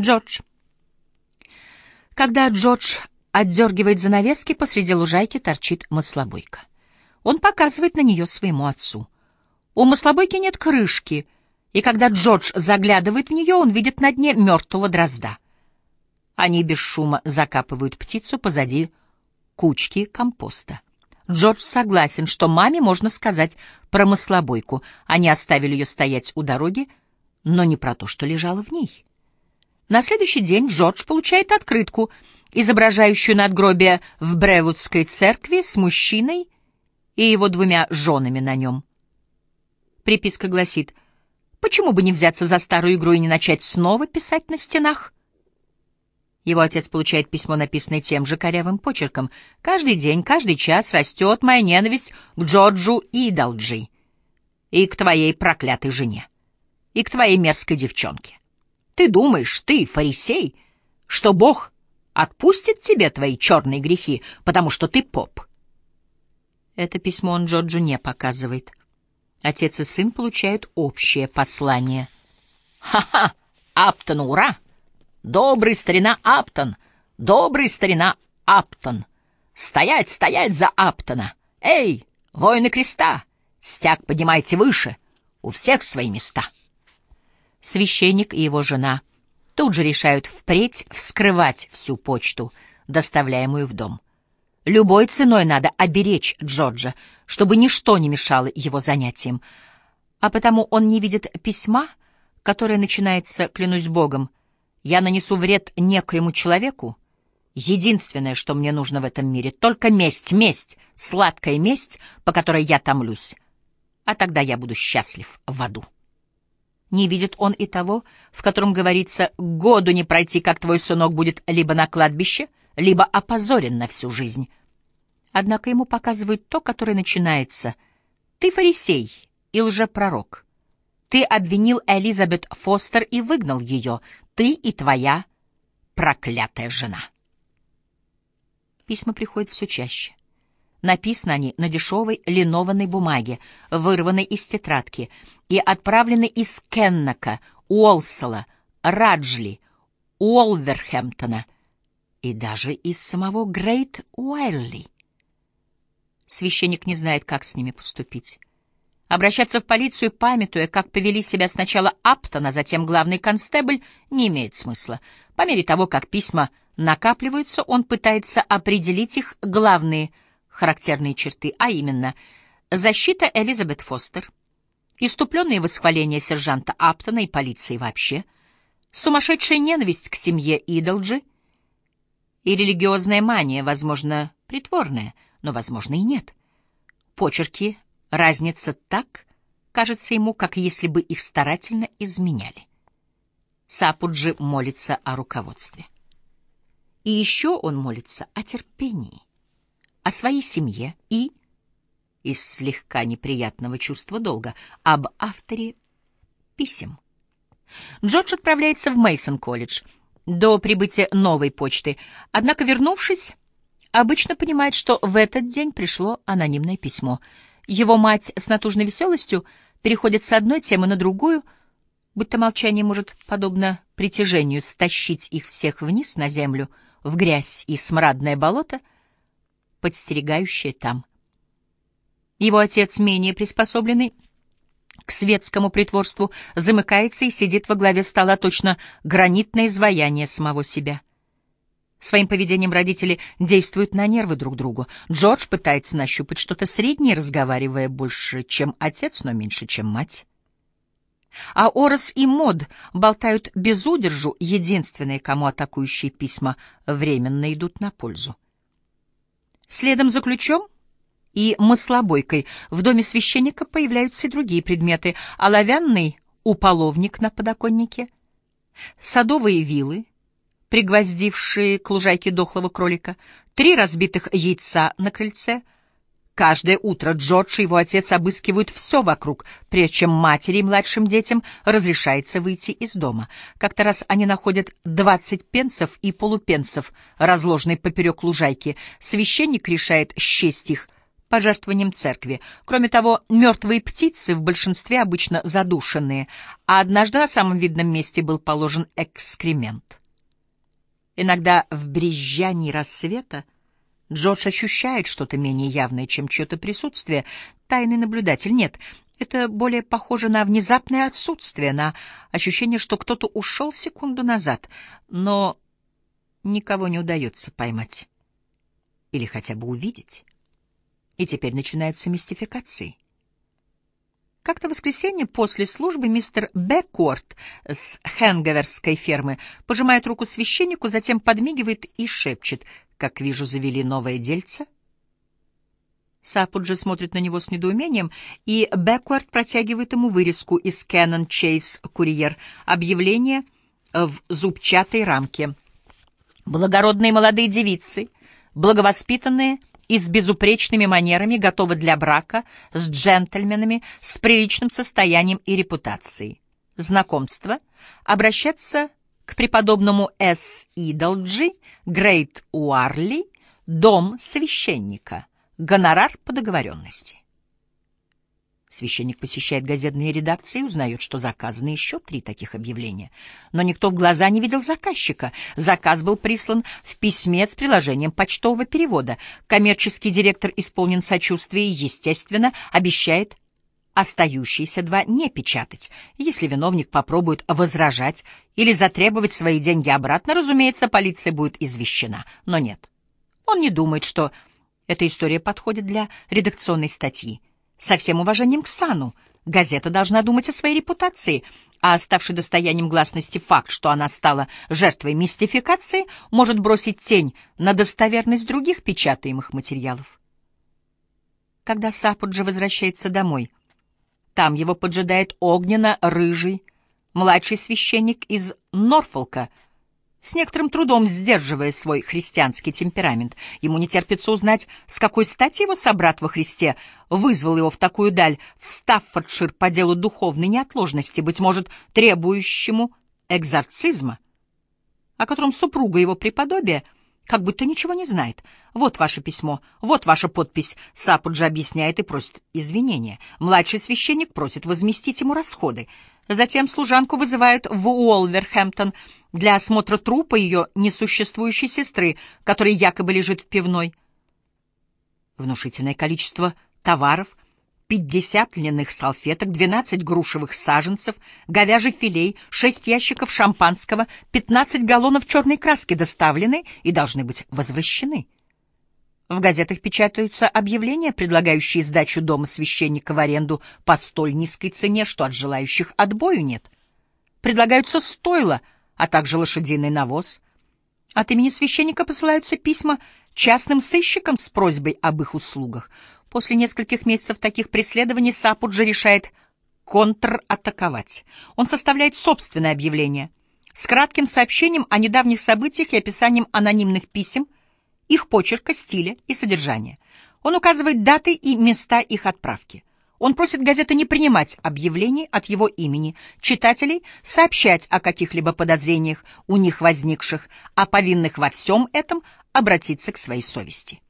Джордж. Когда Джордж отдергивает занавески, посреди лужайки торчит маслобойка. Он показывает на нее своему отцу. У маслобойки нет крышки, и когда Джордж заглядывает в нее, он видит на дне мертвого дрозда. Они без шума закапывают птицу позади кучки компоста. Джордж согласен, что маме можно сказать про маслобойку. Они оставили ее стоять у дороги, но не про то, что лежало в ней. На следующий день Джордж получает открытку, изображающую надгробие в Бревудской церкви с мужчиной и его двумя женами на нем. Приписка гласит, почему бы не взяться за старую игру и не начать снова писать на стенах? Его отец получает письмо, написанное тем же корявым почерком. «Каждый день, каждый час растет моя ненависть к Джорджу Идалджи и к твоей проклятой жене, и к твоей мерзкой девчонке. Ты думаешь, ты, фарисей, что Бог отпустит тебе твои черные грехи, потому что ты поп?» Это письмо он Джорджу не показывает. Отец и сын получают общее послание. «Ха-ха! Аптон, ура!» Добрый старина Аптон! Добрый старина Аптон! Стоять, стоять за Аптона! Эй, воины креста! Стяг поднимайте выше! У всех свои места!» Священник и его жена тут же решают впредь вскрывать всю почту, доставляемую в дом. Любой ценой надо оберечь Джорджа, чтобы ничто не мешало его занятиям. А потому он не видит письма, которое начинается, клянусь Богом, я нанесу вред некоему человеку, единственное, что мне нужно в этом мире, только месть, месть, сладкая месть, по которой я томлюсь, а тогда я буду счастлив в аду. Не видит он и того, в котором говорится «году не пройти, как твой сынок будет либо на кладбище, либо опозорен на всю жизнь». Однако ему показывают то, которое начинается «ты фарисей и лжепророк». Ты обвинил Элизабет Фостер и выгнал ее. Ты и твоя проклятая жена. Письма приходят все чаще. Написаны они на дешевой линованной бумаге, вырванной из тетрадки, и отправлены из Кеннака, Уолсела, Раджли, Уолверхэмптона и даже из самого Грейт Уайрли. Священник не знает, как с ними поступить. Обращаться в полицию, памятуя, как повели себя сначала Аптон, а затем главный констебль, не имеет смысла. По мере того, как письма накапливаются, он пытается определить их главные характерные черты, а именно защита Элизабет Фостер, иступленные восхваления сержанта Аптона и полиции вообще, сумасшедшая ненависть к семье Идолджи и религиозная мания, возможно, притворная, но, возможно, и нет. Почерки Разница так, кажется ему, как если бы их старательно изменяли. Сапуджи молится о руководстве. И еще он молится о терпении, о своей семье и, из слегка неприятного чувства долга, об авторе писем. Джордж отправляется в Мейсон колледж до прибытия новой почты, однако, вернувшись, обычно понимает, что в этот день пришло анонимное письмо — его мать с натужной веселостью переходит с одной темы на другую, будто молчание может, подобно притяжению, стащить их всех вниз на землю, в грязь и смрадное болото, подстерегающее там. Его отец, менее приспособленный к светскому притворству, замыкается и сидит во главе стола точно гранитное изваяние самого себя — Своим поведением родители действуют на нервы друг другу. Джордж пытается нащупать что-то среднее, разговаривая больше, чем отец, но меньше, чем мать. А Орос и Мод болтают без удержу, единственные, кому атакующие письма временно идут на пользу. Следом за ключом и маслобойкой в доме священника появляются и другие предметы. Оловянный уполовник на подоконнике, садовые вилы, пригвоздившие к лужайке дохлого кролика, три разбитых яйца на крыльце. Каждое утро Джордж и его отец обыскивают все вокруг, прежде чем матери и младшим детям разрешается выйти из дома. Как-то раз они находят двадцать пенсов и полупенсов, разложенные поперек лужайки. Священник решает счесть их пожертвованием церкви. Кроме того, мертвые птицы в большинстве обычно задушенные, а однажды на самом видном месте был положен экскремент. Иногда в брезжании рассвета Джордж ощущает что-то менее явное, чем чье-то присутствие. Тайный наблюдатель нет. Это более похоже на внезапное отсутствие, на ощущение, что кто-то ушел секунду назад, но никого не удается поймать или хотя бы увидеть. И теперь начинаются мистификации. Как-то в воскресенье после службы мистер Беккорт с Хенгаверской фермы пожимает руку священнику, затем подмигивает и шепчет, как вижу, завели новое дельце. Сапуджи смотрит на него с недоумением, и Беккорт протягивает ему вырезку из Canon Chase Courier, объявление в зубчатой рамке. Благородные молодые девицы, благовоспитанные и с безупречными манерами готовы для брака с джентльменами с приличным состоянием и репутацией. Знакомство. Обращаться к преподобному С. Идолджи, Грейт Уарли, дом священника. Гонорар по договоренности. Священник посещает газетные редакции и узнает, что заказаны еще три таких объявления. Но никто в глаза не видел заказчика. Заказ был прислан в письме с приложением почтового перевода. Коммерческий директор исполнен сочувствия и, естественно, обещает остающиеся два не печатать. Если виновник попробует возражать или затребовать свои деньги обратно, разумеется, полиция будет извещена. Но нет. Он не думает, что эта история подходит для редакционной статьи. Со всем уважением к Сану, газета должна думать о своей репутации, а оставший достоянием гласности факт, что она стала жертвой мистификации, может бросить тень на достоверность других печатаемых материалов. Когда Сапуджи возвращается домой, там его поджидает огненно-рыжий младший священник из Норфолка — с некоторым трудом сдерживая свой христианский темперамент. Ему не терпится узнать, с какой стати его собрат во Христе вызвал его в такую даль, в Стаффордшир по делу духовной неотложности, быть может, требующему экзорцизма, о котором супруга его преподобия как будто ничего не знает. Вот ваше письмо, вот ваша подпись. Сапуджи объясняет и просит извинения. Младший священник просит возместить ему расходы. Затем служанку вызывают в Уолверхэмптон — для осмотра трупа ее несуществующей сестры, которая якобы лежит в пивной. Внушительное количество товаров, 50 льняных салфеток, 12 грушевых саженцев, говяжий филей, 6 ящиков шампанского, 15 галлонов черной краски доставлены и должны быть возвращены. В газетах печатаются объявления, предлагающие сдачу дома священника в аренду по столь низкой цене, что от желающих отбою нет. Предлагаются стойла — а также лошадиный навоз. От имени священника посылаются письма частным сыщикам с просьбой об их услугах. После нескольких месяцев таких преследований Сапуджи решает контратаковать. Он составляет собственное объявление с кратким сообщением о недавних событиях и описанием анонимных писем, их почерка, стиля и содержания. Он указывает даты и места их отправки. Он просит газеты не принимать объявлений от его имени, читателей сообщать о каких-либо подозрениях у них возникших, а повинных во всем этом обратиться к своей совести.